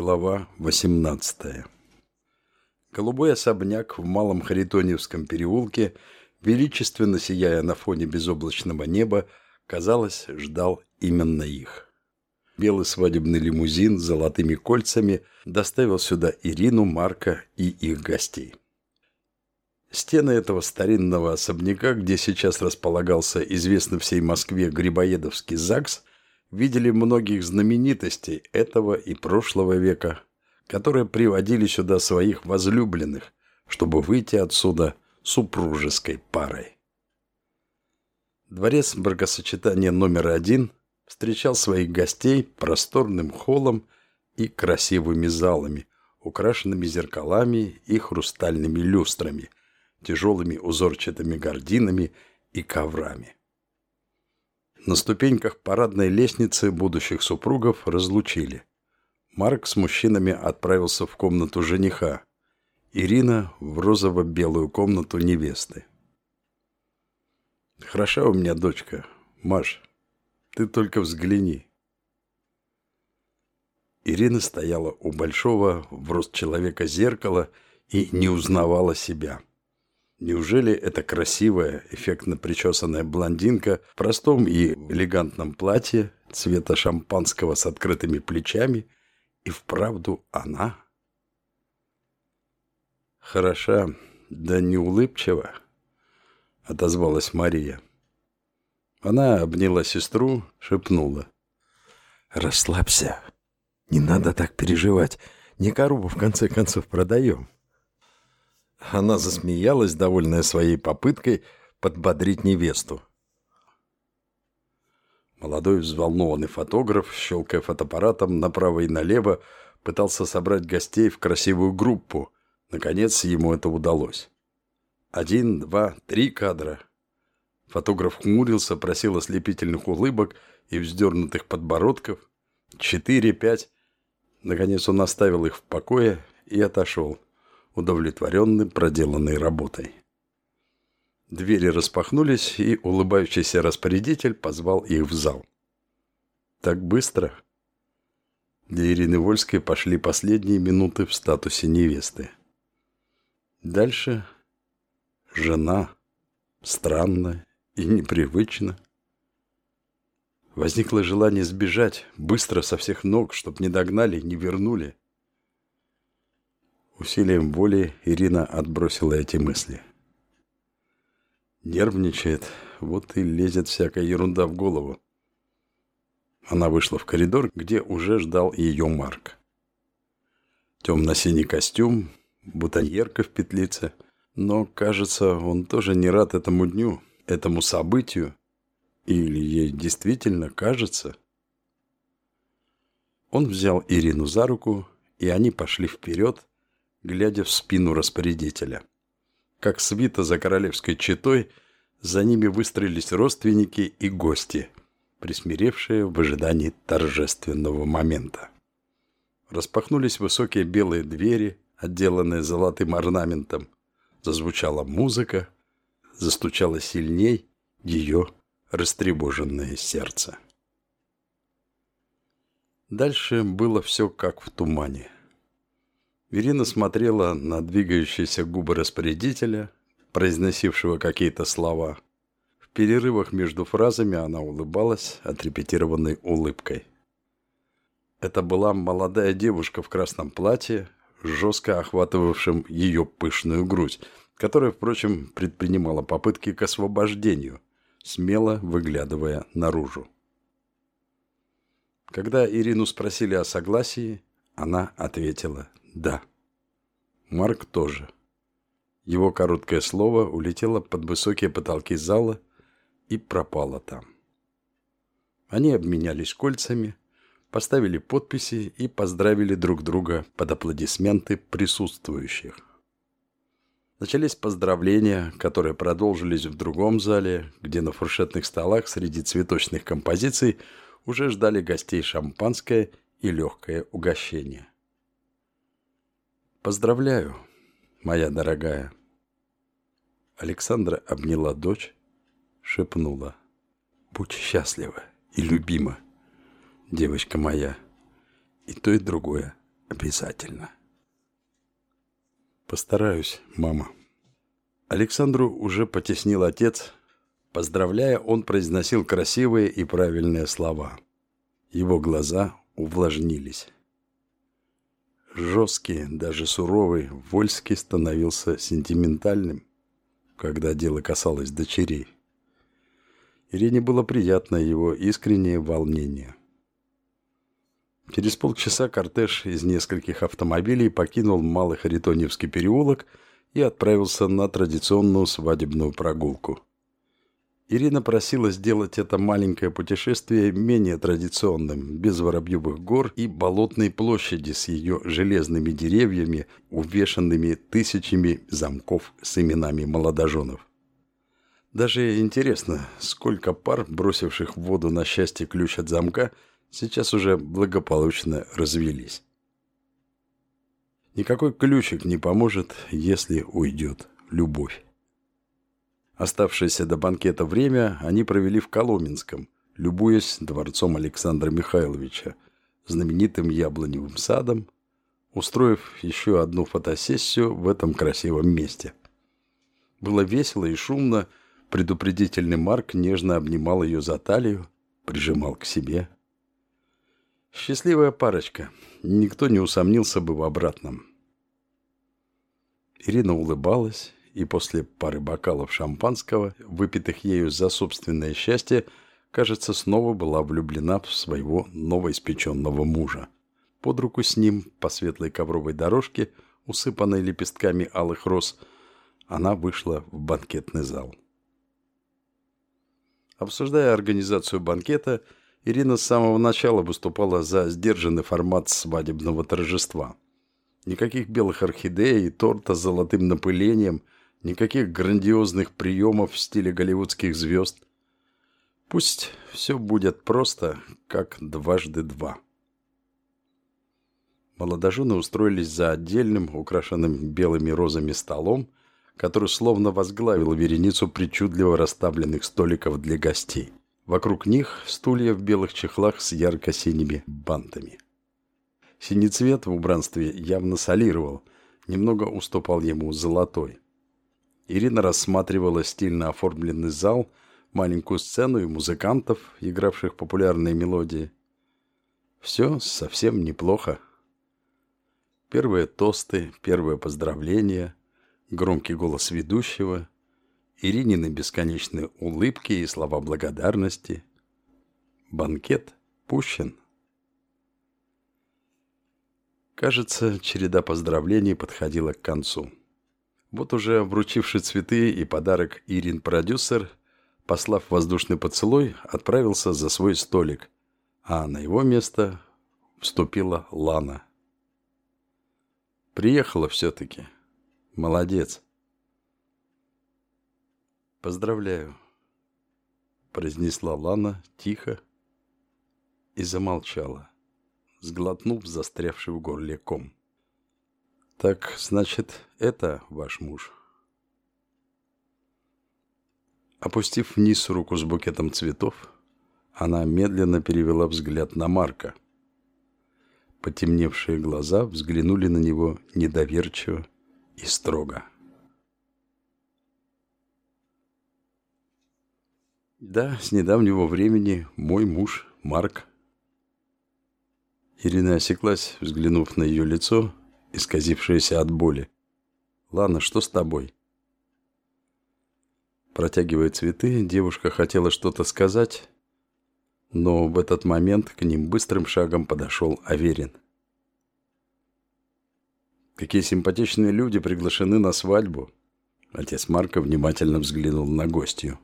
Глава 18 Голубой особняк в Малом Харитоньевском переулке, величественно сияя на фоне безоблачного неба, казалось, ждал именно их. Белый свадебный лимузин с золотыми кольцами доставил сюда Ирину, Марка и их гостей. Стены этого старинного особняка, где сейчас располагался известный всей Москве Грибоедовский ЗАГС, видели многих знаменитостей этого и прошлого века, которые приводили сюда своих возлюбленных, чтобы выйти отсюда супружеской парой. Дворец бракосочетания номер один встречал своих гостей просторным холлом и красивыми залами, украшенными зеркалами и хрустальными люстрами – тяжелыми узорчатыми гардинами и коврами. На ступеньках парадной лестницы будущих супругов разлучили. Марк с мужчинами отправился в комнату жениха, Ирина в розово-белую комнату невесты. «Хороша у меня дочка, Маш, ты только взгляни». Ирина стояла у большого в рост человека зеркала и не узнавала себя. Неужели эта красивая, эффектно причесанная блондинка в простом и элегантном платье цвета шампанского с открытыми плечами и вправду она? Хороша, да не улыбчива, отозвалась Мария. Она обняла сестру, шепнула. «Расслабься. Не надо так переживать. Не коробу в конце концов продаем». Она засмеялась, довольная своей попыткой подбодрить невесту. Молодой взволнованный фотограф, щелкая фотоаппаратом направо и налево, пытался собрать гостей в красивую группу. Наконец ему это удалось. Один, два, три кадра. Фотограф хмурился, просил ослепительных улыбок и вздернутых подбородков. Четыре, пять. Наконец он оставил их в покое и отошел удовлетворенный проделанной работой. Двери распахнулись, и улыбающийся распорядитель позвал их в зал. Так быстро? Для Ирины Вольской пошли последние минуты в статусе невесты. Дальше жена, странно и непривычно. Возникло желание сбежать, быстро со всех ног, чтоб не догнали, не вернули. Усилием воли Ирина отбросила эти мысли. Нервничает, вот и лезет всякая ерунда в голову. Она вышла в коридор, где уже ждал ее Марк. Темно-синий костюм, бутоньерка в петлице. Но, кажется, он тоже не рад этому дню, этому событию. Или ей действительно кажется? Он взял Ирину за руку, и они пошли вперед, глядя в спину распорядителя. Как свита за королевской четой, за ними выстроились родственники и гости, присмиревшие в ожидании торжественного момента. Распахнулись высокие белые двери, отделанные золотым орнаментом. Зазвучала музыка, застучало сильней ее растревоженное сердце. Дальше было все как в тумане – Ирина смотрела на двигающиеся губы распорядителя, произносившего какие-то слова. В перерывах между фразами она улыбалась отрепетированной улыбкой. Это была молодая девушка в красном платье, жестко охватывавшем ее пышную грудь, которая, впрочем, предпринимала попытки к освобождению, смело выглядывая наружу. Когда Ирину спросили о согласии, она ответила «да». Марк тоже. Его короткое слово улетело под высокие потолки зала и пропало там. Они обменялись кольцами, поставили подписи и поздравили друг друга под аплодисменты присутствующих. Начались поздравления, которые продолжились в другом зале, где на фуршетных столах среди цветочных композиций уже ждали гостей шампанское и легкое угощение. «Поздравляю, моя дорогая!» Александра обняла дочь, шепнула. «Будь счастлива и любима, девочка моя, и то, и другое обязательно. Постараюсь, мама. Александру уже потеснил отец. Поздравляя, он произносил красивые и правильные слова. Его глаза увлажнились. Жесткий, даже суровый, Вольский становился сентиментальным, когда дело касалось дочерей. Ирине было приятно его искреннее волнение. Через полчаса кортеж из нескольких автомобилей покинул Малый Харитоньевский переулок и отправился на традиционную свадебную прогулку. Ирина просила сделать это маленькое путешествие менее традиционным, без Воробьевых гор и болотной площади с ее железными деревьями, увешанными тысячами замков с именами молодоженов. Даже интересно, сколько пар, бросивших в воду на счастье ключ от замка, сейчас уже благополучно развелись. Никакой ключик не поможет, если уйдет любовь. Оставшееся до банкета время они провели в Коломенском, любуясь дворцом Александра Михайловича, знаменитым яблоневым садом, устроив еще одну фотосессию в этом красивом месте. Было весело и шумно, Предупредительный Марк нежно обнимал ее за талию, прижимал к себе. Счастливая парочка. Никто не усомнился бы в обратном. Ирина улыбалась, и после пары бокалов шампанского, выпитых ею за собственное счастье, кажется, снова была влюблена в своего новоиспеченного мужа. Под руку с ним по светлой ковровой дорожке, усыпанной лепестками алых роз, она вышла в банкетный зал. Обсуждая организацию банкета, Ирина с самого начала выступала за сдержанный формат свадебного торжества. Никаких белых орхидей и торта с золотым напылением, никаких грандиозных приемов в стиле голливудских звезд. Пусть все будет просто, как дважды два. Молодожены устроились за отдельным, украшенным белыми розами столом, который словно возглавил вереницу причудливо расставленных столиков для гостей. Вокруг них стулья в белых чехлах с ярко-синими бантами. Синий цвет в убранстве явно солировал, немного уступал ему золотой. Ирина рассматривала стильно оформленный зал, маленькую сцену и музыкантов, игравших популярные мелодии. Все совсем неплохо. Первые тосты, первые поздравления – громкий голос ведущего, Иринины бесконечные улыбки и слова благодарности. Банкет пущен. Кажется, череда поздравлений подходила к концу. Вот уже вручивший цветы и подарок Ирин-продюсер, послав воздушный поцелуй, отправился за свой столик, а на его место вступила Лана. Приехала все-таки. Молодец. Поздравляю, произнесла Лана тихо и замолчала, сглотнув застрявший в горле ком. Так, значит, это ваш муж? Опустив вниз руку с букетом цветов, она медленно перевела взгляд на Марка. Потемневшие глаза взглянули на него недоверчиво и строго. Да, с недавнего времени мой муж Марк. Ирина осеклась, взглянув на ее лицо, исказившееся от боли. Ладно, что с тобой? Протягивая цветы, девушка хотела что-то сказать, но в этот момент к ним быстрым шагом подошел Аверин. Какие симпатичные люди приглашены на свадьбу. Отец Марка внимательно взглянул на гостью.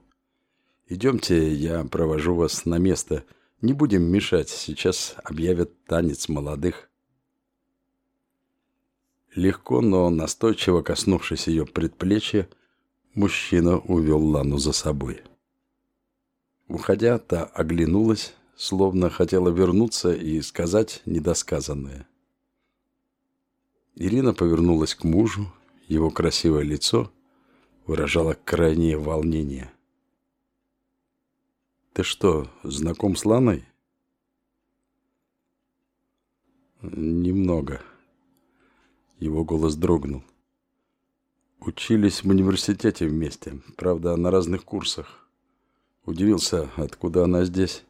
Идемте, я провожу вас на место. Не будем мешать, сейчас объявят танец молодых. Легко, но настойчиво коснувшись ее предплечья, мужчина увел Лану за собой. Уходя, та оглянулась, словно хотела вернуться и сказать недосказанное. Ирина повернулась к мужу. Его красивое лицо выражало крайнее волнение. «Ты что, знаком с Ланой?» «Немного», Его голос дрогнул. Учились в университете вместе, правда, на разных курсах. Удивился, откуда она здесь.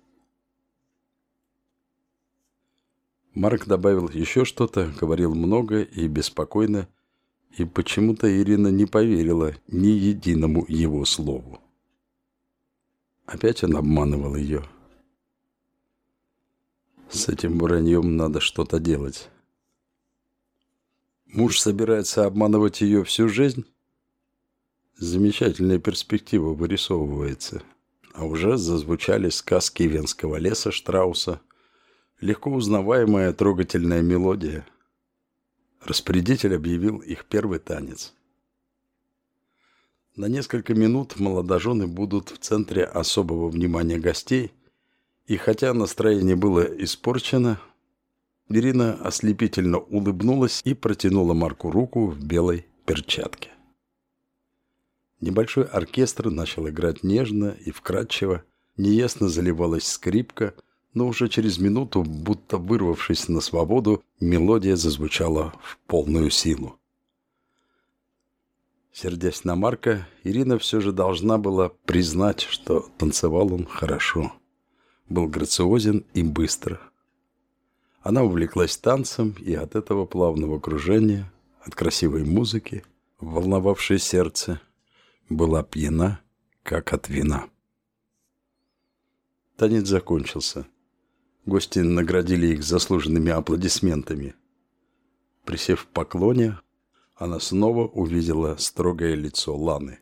Марк добавил еще что-то, говорил много и беспокойно, и почему-то Ирина не поверила ни единому его слову. Опять он обманывал ее. С этим враньем надо что-то делать. Муж собирается обманывать ее всю жизнь? Замечательная перспектива вырисовывается. А уже зазвучали сказки Венского леса Штрауса. Легко узнаваемая трогательная мелодия. Распорядитель объявил их первый танец. На несколько минут молодожены будут в центре особого внимания гостей, и хотя настроение было испорчено, Ирина ослепительно улыбнулась и протянула Марку руку в белой перчатке. Небольшой оркестр начал играть нежно и вкрадчиво, неясно заливалась скрипка, но уже через минуту, будто вырвавшись на свободу, мелодия зазвучала в полную силу. Сердясь на Марка, Ирина все же должна была признать, что танцевал он хорошо. Был грациозен и быстро – она увлеклась танцем, и от этого плавного кружения, от красивой музыки, волновавшей сердце, была пьяна, как от вина. Танец закончился. Гости наградили их заслуженными аплодисментами. Присев в поклоне, она снова увидела строгое лицо Ланы.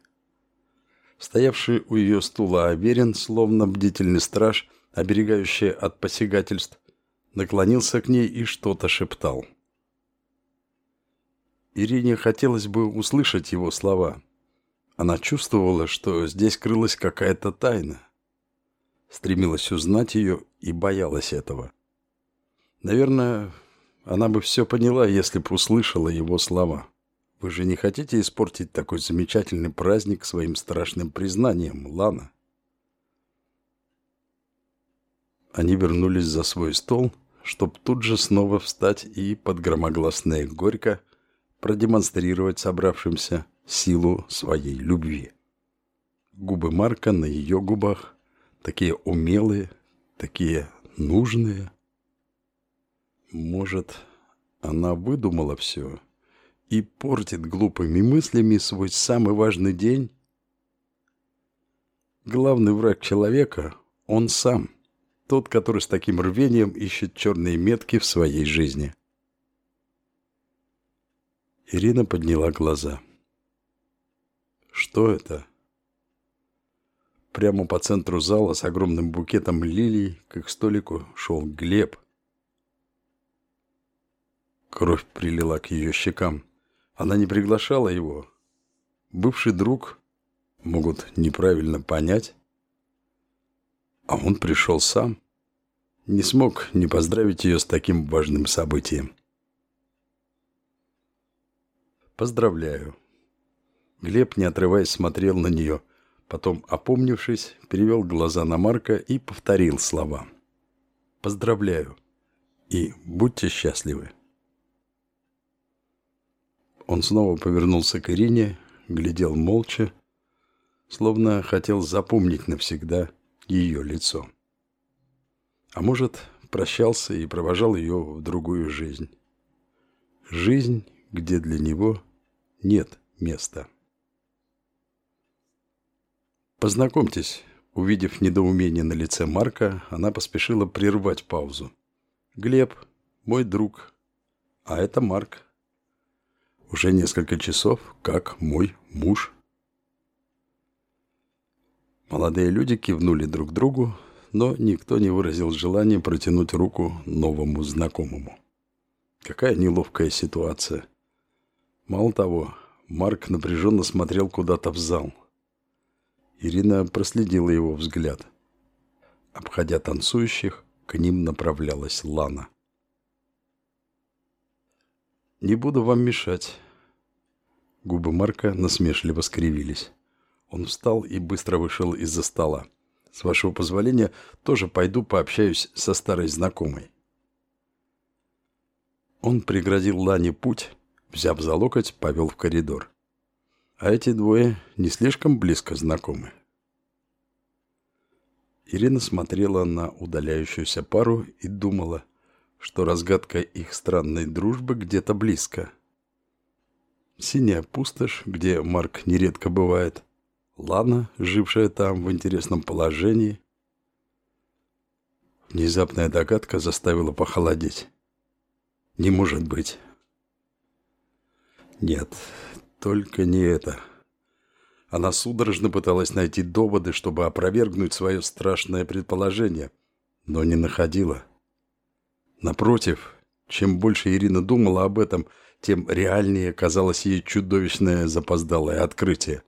Стоявший у ее стула Аверин, словно бдительный страж, оберегающий от посягательств, наклонился к ней и что-то шептал. Ирине хотелось бы услышать его слова. Она чувствовала, что здесь крылась какая-то тайна. Стремилась узнать ее и боялась этого. Наверное, она бы все поняла, если бы услышала его слова. Вы же не хотите испортить такой замечательный праздник своим страшным признанием, Лана? Они вернулись за свой стол – чтобы тут же снова встать и под громогласное горько продемонстрировать собравшимся силу своей любви. Губы Марка на ее губах, такие умелые, такие нужные. Может, она выдумала все и портит глупыми мыслями свой самый важный день? Главный враг человека – он сам – тот, который с таким рвением ищет черные метки в своей жизни. Ирина подняла глаза. Что это? Прямо по центру зала с огромным букетом лилий, к их столику, шел Глеб. Кровь прилила к ее щекам. Она не приглашала его. Бывший друг могут неправильно понять. А он пришел сам. Не смог не поздравить ее с таким важным событием. Поздравляю. Глеб, не отрываясь, смотрел на нее. Потом, опомнившись, перевел глаза на Марка и повторил слова. Поздравляю. И будьте счастливы. Он снова повернулся к Ирине, глядел молча, словно хотел запомнить навсегда – ее лицо. А может, прощался и провожал ее в другую жизнь. Жизнь, где для него нет места. Познакомьтесь, увидев недоумение на лице Марка, она поспешила прервать паузу. Глеб, мой друг, а это Марк. Уже несколько часов, как мой муж. Молодые люди кивнули друг другу, но никто не выразил желания протянуть руку новому знакомому. Какая неловкая ситуация. Мало того, Марк напряженно смотрел куда-то в зал. Ирина проследила его взгляд. Обходя танцующих, к ним направлялась Лана. «Не буду вам мешать». Губы Марка насмешливо скривились. Он встал и быстро вышел из-за стола. С вашего позволения, тоже пойду пообщаюсь со старой знакомой. Он преградил Лане путь, Взяв за локоть, повел в коридор. А эти двое не слишком близко знакомы. Ирина смотрела на удаляющуюся пару и думала, что разгадка их странной дружбы где-то близко. Синяя пустошь, где Марк нередко бывает. Лана, жившая там в интересном положении. Внезапная догадка заставила похолодеть. Не может быть. Нет, только не это. Она судорожно пыталась найти доводы, чтобы опровергнуть свое страшное предположение, но не находила. Напротив, чем больше Ирина думала об этом, тем реальнее казалось ей чудовищное запоздалое открытие.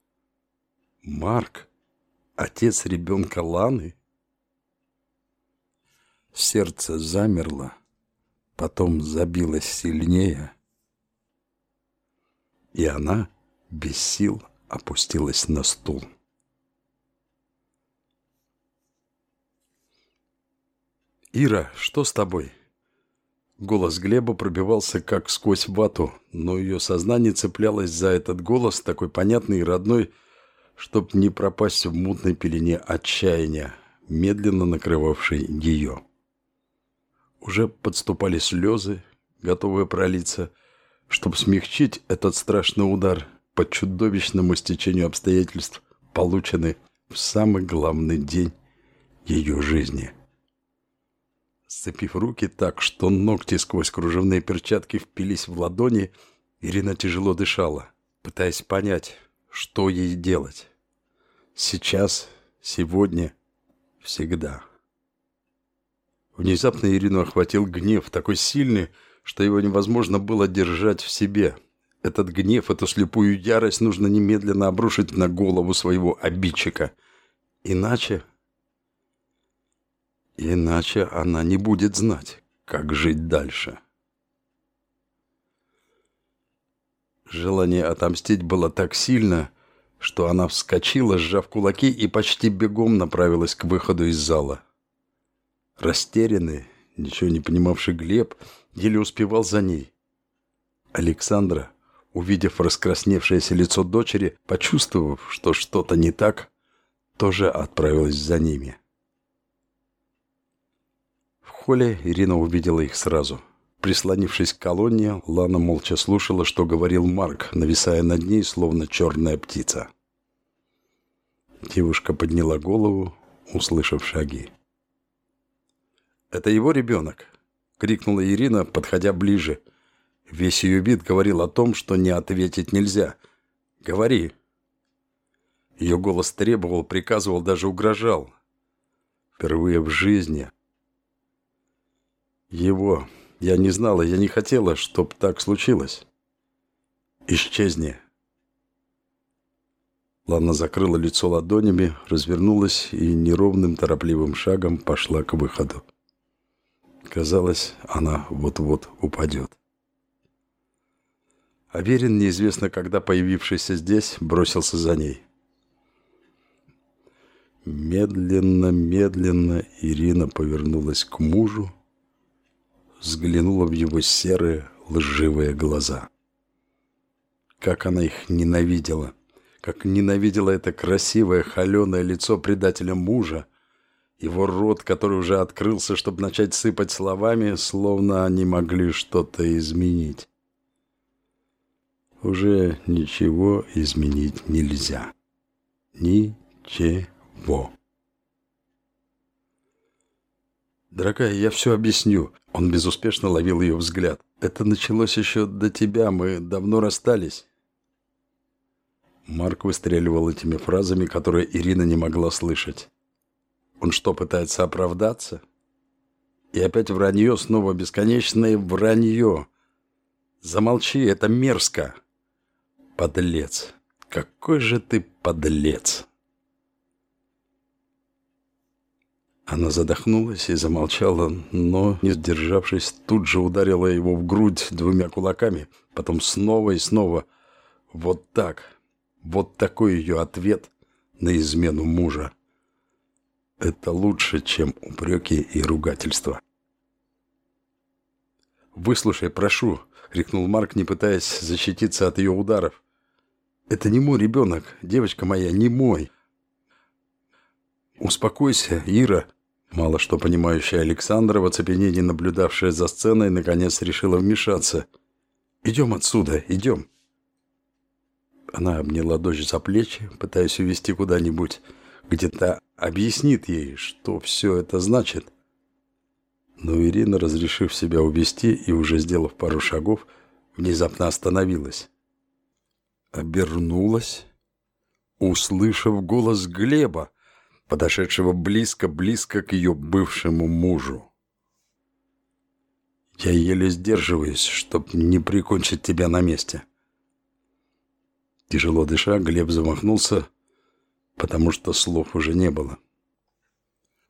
Марк? Отец ребенка Ланы? Сердце замерло, потом забилось сильнее, и она без сил опустилась на стул. «Ира, что с тобой?» Голос Глеба пробивался как сквозь вату, но ее сознание цеплялось за этот голос, такой понятный и родной, чтоб не пропасть в мутной пелене отчаяния, медленно накрывавшей ее. Уже подступали слезы, готовые пролиться, чтобы смягчить этот страшный удар по чудовищному стечению обстоятельств, полученный в самый главный день ее жизни. Сцепив руки так, что ногти сквозь кружевные перчатки впились в ладони, Ирина тяжело дышала, пытаясь понять, что ей делать. Сейчас, сегодня, всегда. Внезапно Ирину охватил гнев, такой сильный, что его невозможно было держать в себе. Этот гнев, эту слепую ярость нужно немедленно обрушить на голову своего обидчика. Иначе Иначе она не будет знать, как жить дальше. Желание отомстить было так сильно, что она вскочила, сжав кулаки, и почти бегом направилась к выходу из зала. Растерянный, ничего не понимавший Глеб, еле успевал за ней. Александра, увидев раскрасневшееся лицо дочери, почувствовав, что что-то не так, тоже отправилась за ними холле Ирина увидела их сразу. Прислонившись к колонне, Лана молча слушала, что говорил Марк, нависая над ней, словно черная птица. Девушка подняла голову, услышав шаги. «Это его ребенок!» — крикнула Ирина, подходя ближе. Весь ее вид говорил о том, что не ответить нельзя. «Говори!» Ее голос требовал, приказывал, даже угрожал. Впервые в жизни его. Я не знала, я не хотела, чтоб так случилось. Исчезни. Лана закрыла лицо ладонями, развернулась и неровным торопливым шагом пошла к выходу. Казалось, она вот-вот упадет. Аверин, неизвестно когда появившийся здесь, бросился за ней. Медленно, медленно Ирина повернулась к мужу, взглянула в его серые, лживые глаза. Как она их ненавидела! Как ненавидела это красивое, холеное лицо предателя мужа, его рот, который уже открылся, чтобы начать сыпать словами, словно они могли что-то изменить. Уже ничего изменить нельзя. Ничего. «Дорогая, я все объясню». Он безуспешно ловил ее взгляд. «Это началось еще до тебя, мы давно расстались». Марк выстреливал этими фразами, которые Ирина не могла слышать. Он что, пытается оправдаться? И опять вранье, снова бесконечное вранье. Замолчи, это мерзко. Подлец. Какой же ты подлец. Она задохнулась и замолчала, но, не сдержавшись, тут же ударила его в грудь двумя кулаками, потом снова и снова. Вот так. Вот такой ее ответ на измену мужа. Это лучше, чем упреки и ругательства. «Выслушай, прошу!» — крикнул Марк, не пытаясь защититься от ее ударов. «Это не мой ребенок, девочка моя, не мой!» «Успокойся, Ира!» Мало что понимающая Александра, в оцепенении наблюдавшая за сценой, наконец решила вмешаться. «Идем отсюда, идем!» Она обняла дочь за плечи, пытаясь увести куда-нибудь, где-то объяснит ей, что все это значит. Но Ирина, разрешив себя увести и уже сделав пару шагов, внезапно остановилась. Обернулась, услышав голос Глеба, подошедшего близко-близко к ее бывшему мужу. «Я еле сдерживаюсь, чтобы не прикончить тебя на месте». Тяжело дыша, Глеб замахнулся, потому что слов уже не было.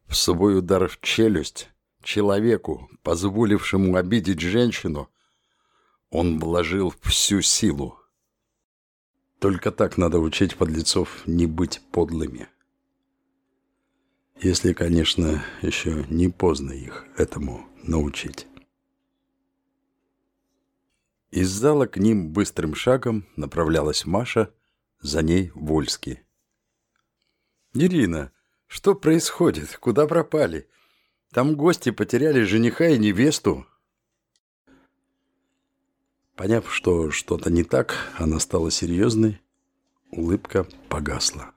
В свой удар в челюсть человеку, позволившему обидеть женщину, он вложил всю силу. Только так надо учить подлецов не быть подлыми. Если, конечно, еще не поздно их этому научить. Из зала к ним быстрым шагом направлялась Маша, за ней Вольский. «Ирина, что происходит? Куда пропали? Там гости потеряли жениха и невесту». Поняв, что что-то не так, она стала серьезной, улыбка погасла.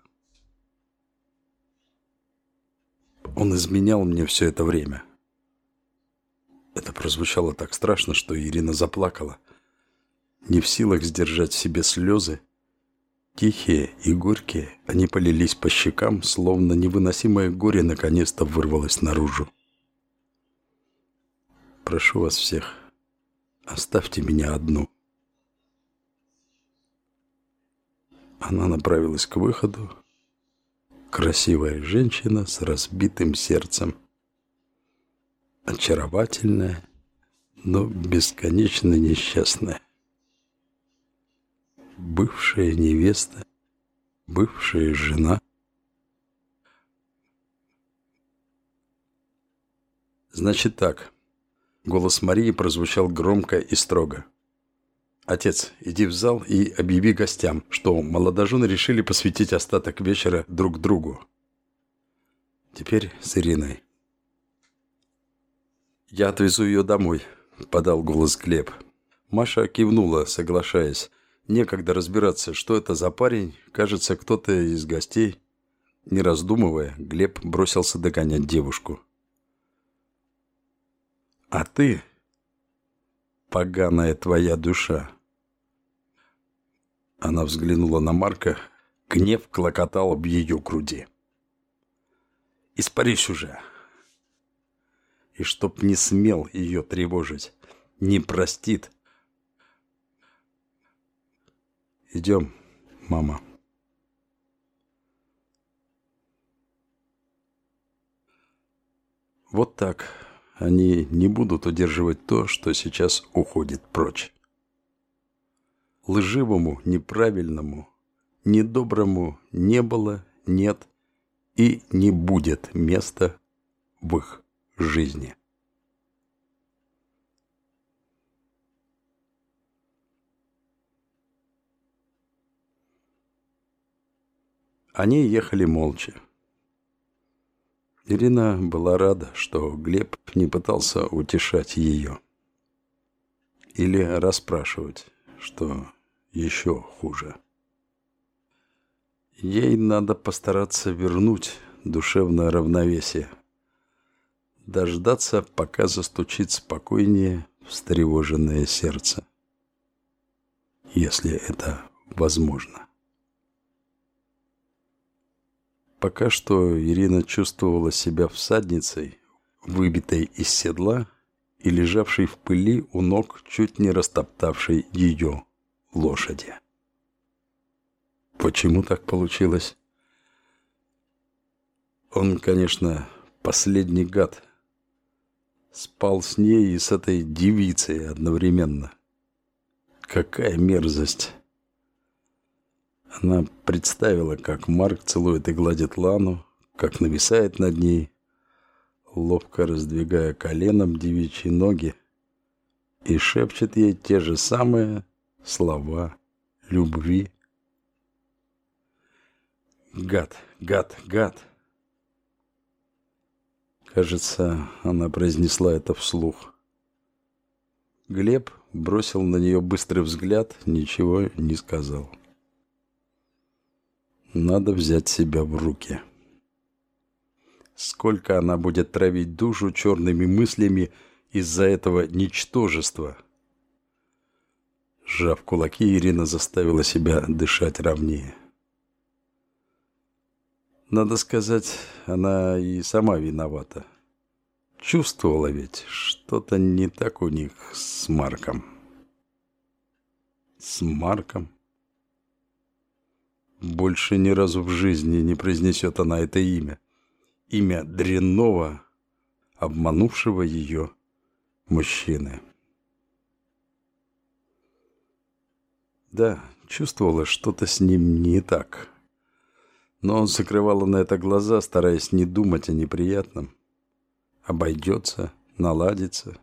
Он изменял мне все это время. Это прозвучало так страшно, что Ирина заплакала. Не в силах сдержать в себе слезы, Тихие и горькие, они полились по щекам, словно невыносимое горе наконец-то вырвалось наружу. «Прошу вас всех, оставьте меня одну». Она направилась к выходу. Красивая женщина с разбитым сердцем. Очаровательная, но бесконечно несчастная бывшая невеста, бывшая жена. Значит так. Голос Марии прозвучал громко и строго. Отец, иди в зал и объяви гостям, что молодожены решили посвятить остаток вечера друг другу. Теперь с Ириной. «Я отвезу ее домой», — подал голос Глеб. Маша кивнула, соглашаясь, Некогда разбираться, что это за парень. Кажется, кто-то из гостей. Не раздумывая, Глеб бросился догонять девушку. «А ты, поганая твоя душа!» Она взглянула на Марка. Гнев клокотал в ее груди. «Испарись уже!» И чтоб не смел ее тревожить, не простит – Идем, мама. Вот так они не будут удерживать то, что сейчас уходит прочь. Лживому, неправильному, недоброму не было, нет и не будет места в их жизни. Они ехали молча. Ирина была рада, что Глеб не пытался утешать ее. Или расспрашивать, что еще хуже. Ей надо постараться вернуть душевное равновесие. Дождаться, пока застучит спокойнее встревоженное сердце. Если это возможно. Пока что Ирина чувствовала себя всадницей, выбитой из седла и лежавшей в пыли у ног чуть не растоптавшей ее лошади. Почему так получилось? Он, конечно, последний гад. Спал с ней и с этой девицей одновременно. Какая мерзость! Она представила, как Марк целует и гладит Лану, как нависает над ней, ловко раздвигая коленом девичьи ноги, и шепчет ей те же самые слова любви. Гад, гад, гад. Кажется, она произнесла это вслух. Глеб бросил на нее быстрый взгляд, ничего не сказал. Надо взять себя в руки. Сколько она будет травить душу черными мыслями из-за этого ничтожества? Сжав кулаки, Ирина заставила себя дышать ровнее. Надо сказать, она и сама виновата. Чувствовала ведь, что-то не так у них с Марком. С Марком? Больше ни разу в жизни не произнесет она это имя. Имя дрянного, обманувшего ее мужчины. Да, чувствовала, что-то с ним не так. Но он закрывала на это глаза, стараясь не думать о неприятном. Обойдется, наладится.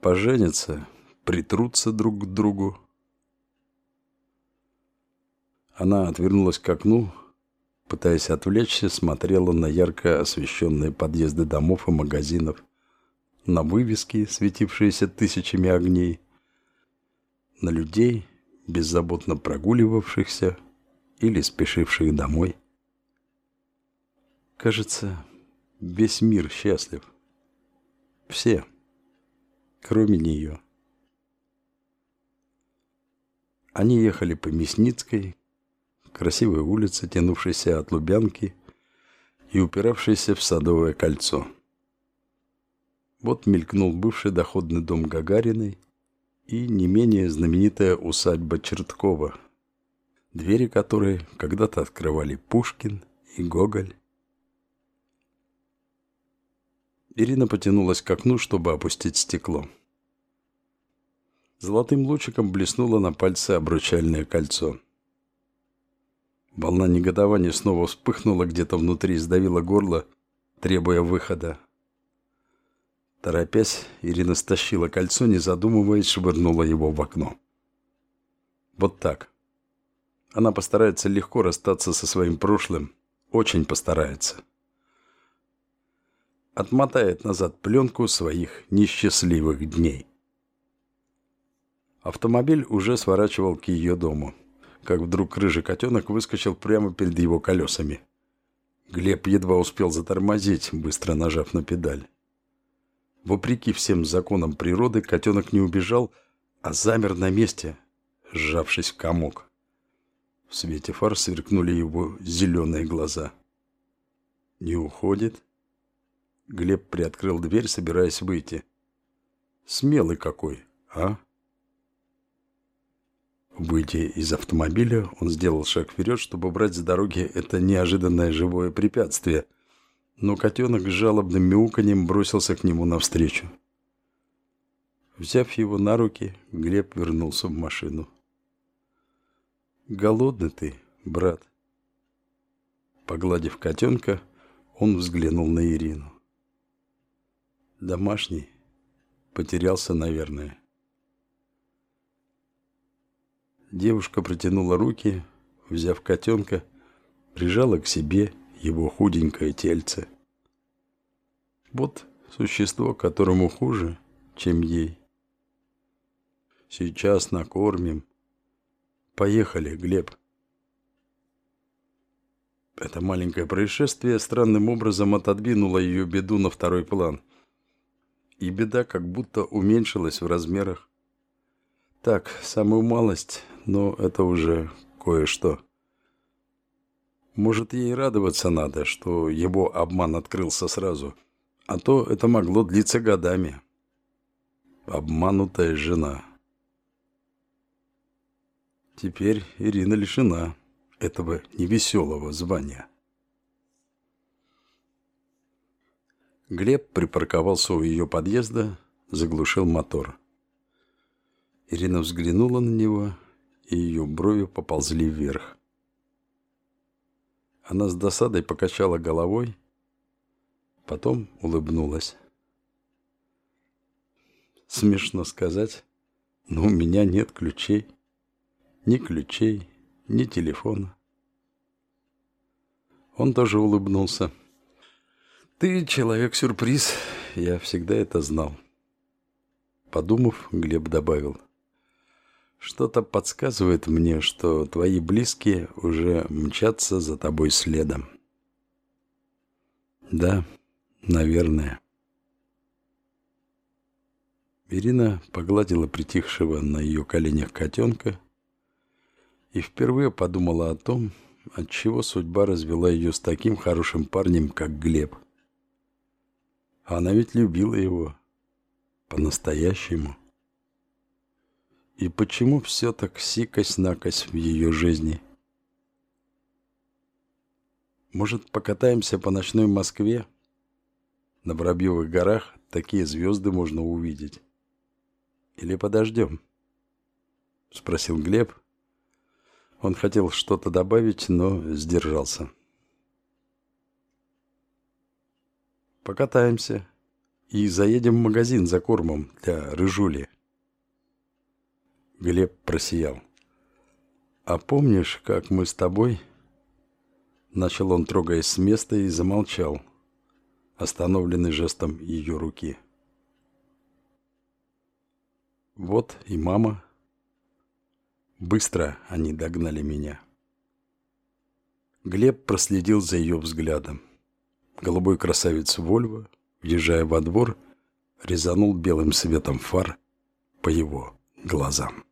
Поженятся, притрутся друг к другу. Она отвернулась к окну, пытаясь отвлечься, смотрела на ярко освещенные подъезды домов и магазинов, на вывески, светившиеся тысячами огней, на людей, беззаботно прогуливавшихся или спешивших домой. Кажется, весь мир счастлив. Все, кроме нее. Они ехали по Мясницкой, красивой улице, тянувшейся от Лубянки и упиравшейся в Садовое кольцо. Вот мелькнул бывший доходный дом Гагариной и не менее знаменитая усадьба Черткова, двери которой когда-то открывали Пушкин и Гоголь. Ирина потянулась к окну, чтобы опустить стекло. Золотым лучиком блеснуло на пальце обручальное кольцо. Волна негодования снова вспыхнула где-то внутри, сдавила горло, требуя выхода. Торопясь, Ирина стащила кольцо, не задумываясь, швырнула его в окно. Вот так. Она постарается легко расстаться со своим прошлым. Очень постарается. Отмотает назад пленку своих несчастливых дней. Автомобиль уже сворачивал к ее дому как вдруг рыжий котенок выскочил прямо перед его колесами. Глеб едва успел затормозить, быстро нажав на педаль. Вопреки всем законам природы, котенок не убежал, а замер на месте, сжавшись в комок. В свете фар сверкнули его зеленые глаза. «Не уходит?» Глеб приоткрыл дверь, собираясь выйти. «Смелый какой, а?» Выйдя из автомобиля, он сделал шаг вперед, чтобы убрать с дороги это неожиданное живое препятствие. Но котенок с жалобным мяуканьем бросился к нему навстречу. Взяв его на руки, Глеб вернулся в машину. «Голодный ты, брат?» Погладив котенка, он взглянул на Ирину. «Домашний? Потерялся, наверное». Девушка протянула руки, взяв котенка, прижала к себе его худенькое тельце. Вот существо, которому хуже, чем ей. Сейчас накормим. Поехали, Глеб. Это маленькое происшествие странным образом отодвинуло ее беду на второй план. И беда как будто уменьшилась в размерах. Так, самую малость, но это уже кое-что. Может, ей радоваться надо, что его обман открылся сразу, а то это могло длиться годами. Обманутая жена. Теперь Ирина лишена этого невеселого звания. Глеб припарковался у ее подъезда, заглушил мотор. Ирина взглянула на него, и ее брови поползли вверх. Она с досадой покачала головой, потом улыбнулась. Смешно сказать, но у меня нет ключей. Ни ключей, ни телефона. Он тоже улыбнулся. «Ты человек-сюрприз, я всегда это знал». Подумав, Глеб добавил. «Что-то подсказывает мне, что твои близкие уже мчатся за тобой следом». «Да, наверное». Ирина погладила притихшего на ее коленях котенка и впервые подумала о том, отчего судьба развела ее с таким хорошим парнем, как Глеб. Она ведь любила его по-настоящему. И почему все так сикось-накось в ее жизни? Может, покатаемся по ночной Москве? На Воробьевых горах такие звезды можно увидеть. Или подождем? Спросил Глеб, он хотел что-то добавить, но сдержался. Покатаемся и заедем в магазин за кормом для рыжули. Глеб просиял. А помнишь, как мы с тобой... Начал он, трогаясь с места, и замолчал, остановленный жестом ее руки. Вот и мама Быстро они догнали меня. Глеб проследил за ее взглядом. Голубой красавец Вольво, въезжая во двор, резанул белым светом фар по его глазам.